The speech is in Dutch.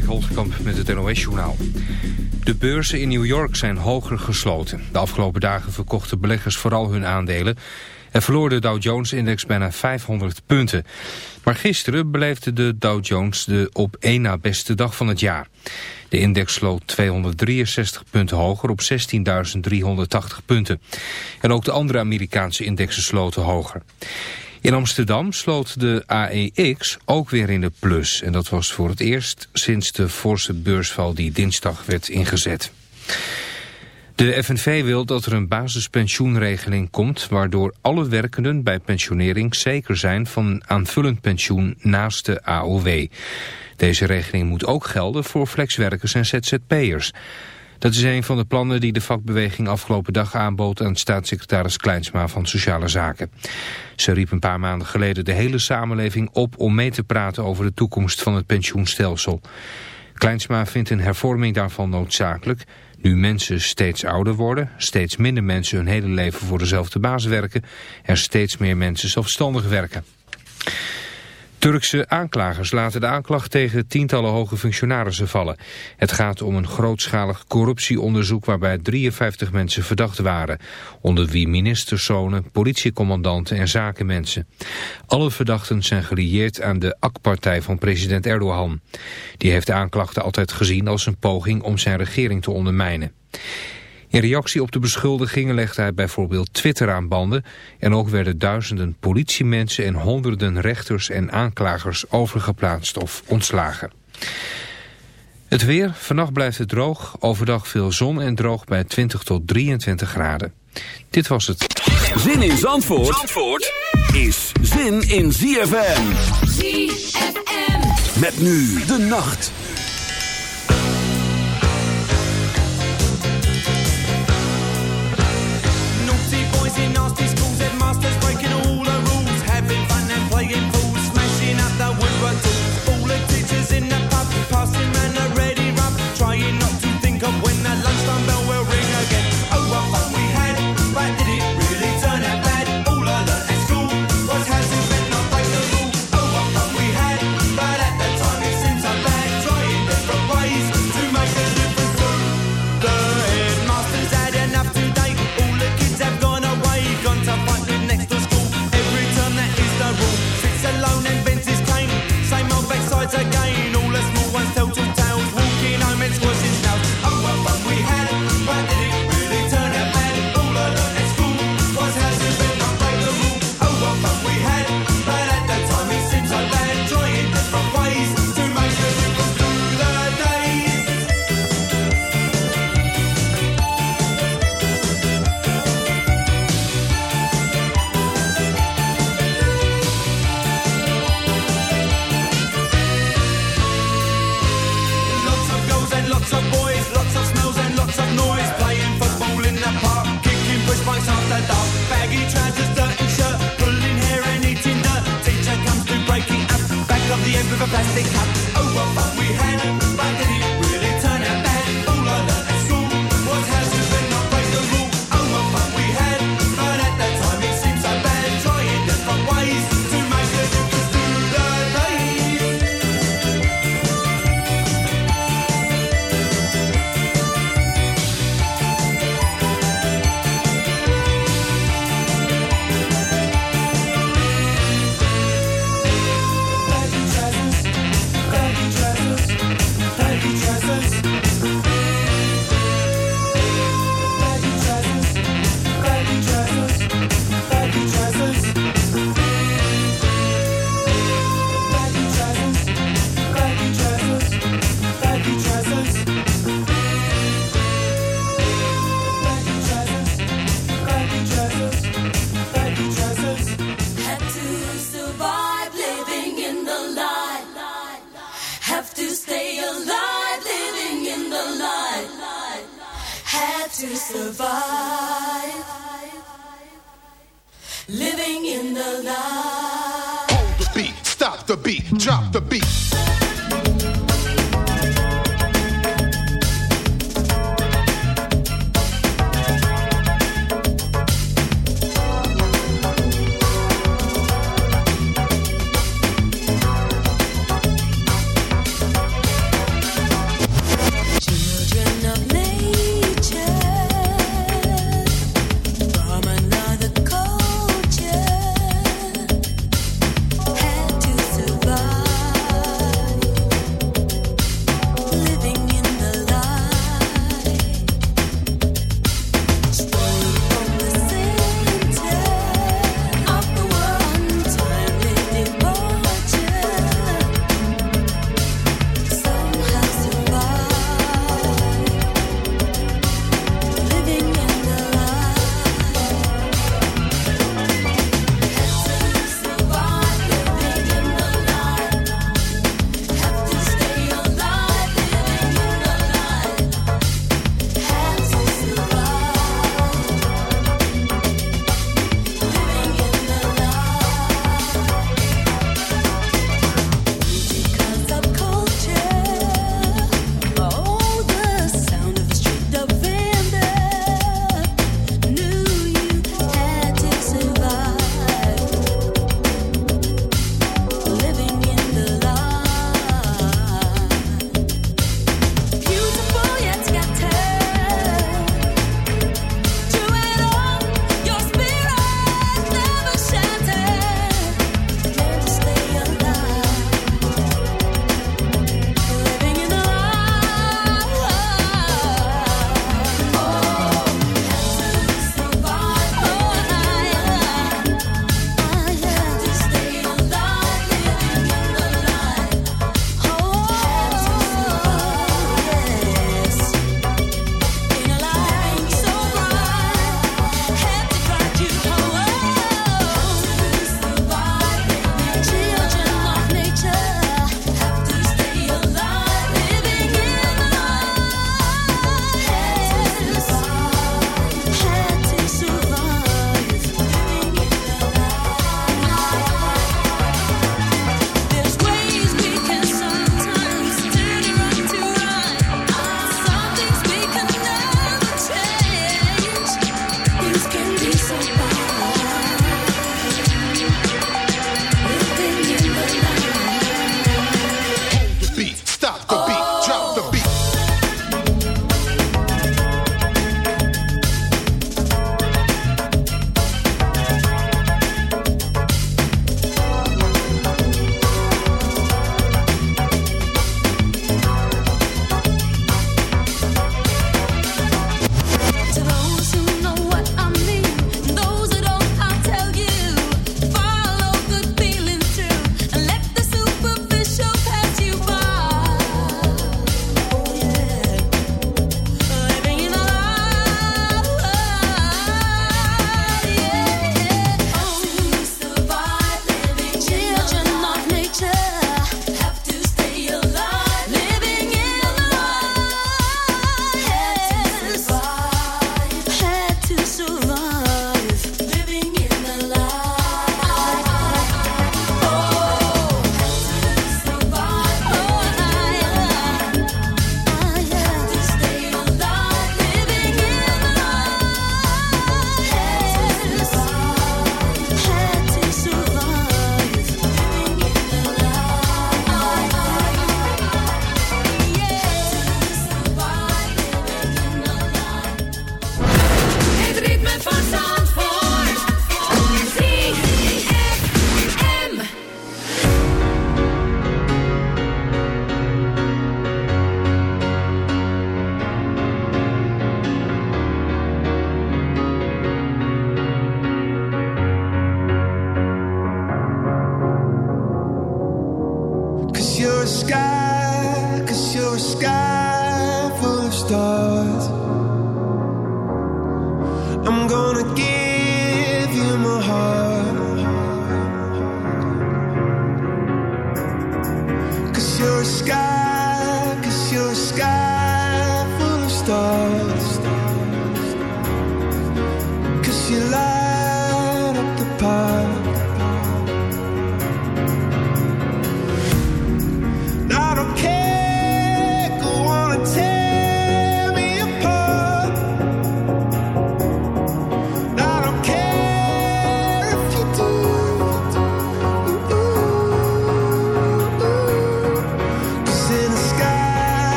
Erik Holtkamp met het NOS-journaal. De beurzen in New York zijn hoger gesloten. De afgelopen dagen verkochten beleggers vooral hun aandelen... en verloor de Dow Jones-index bijna 500 punten. Maar gisteren beleefde de Dow Jones de op één na beste dag van het jaar. De index sloot 263 punten hoger op 16.380 punten. En ook de andere Amerikaanse indexen sloten hoger. In Amsterdam sloot de AEX ook weer in de plus. En dat was voor het eerst sinds de forse beursval die dinsdag werd ingezet. De FNV wil dat er een basispensioenregeling komt... waardoor alle werkenden bij pensionering zeker zijn van aanvullend pensioen naast de AOW. Deze regeling moet ook gelden voor flexwerkers en ZZP'ers. Dat is een van de plannen die de vakbeweging afgelopen dag aanbood aan staatssecretaris Kleinsma van Sociale Zaken. Ze riep een paar maanden geleden de hele samenleving op om mee te praten over de toekomst van het pensioenstelsel. Kleinsma vindt een hervorming daarvan noodzakelijk. Nu mensen steeds ouder worden, steeds minder mensen hun hele leven voor dezelfde baas werken en steeds meer mensen zelfstandig werken. Turkse aanklagers laten de aanklacht tegen tientallen hoge functionarissen vallen. Het gaat om een grootschalig corruptieonderzoek waarbij 53 mensen verdacht waren. Onder wie ministerszonen, politiecommandanten en zakenmensen. Alle verdachten zijn gelieerd aan de AK-partij van president Erdogan. Die heeft de aanklachten altijd gezien als een poging om zijn regering te ondermijnen. In reactie op de beschuldigingen legde hij bijvoorbeeld Twitter aan banden... en ook werden duizenden politiemensen en honderden rechters en aanklagers overgeplaatst of ontslagen. Het weer, vannacht blijft het droog, overdag veel zon en droog bij 20 tot 23 graden. Dit was het. Zin in Zandvoort, Zandvoort is zin in ZFM. ZFM. Met nu de nacht. But. to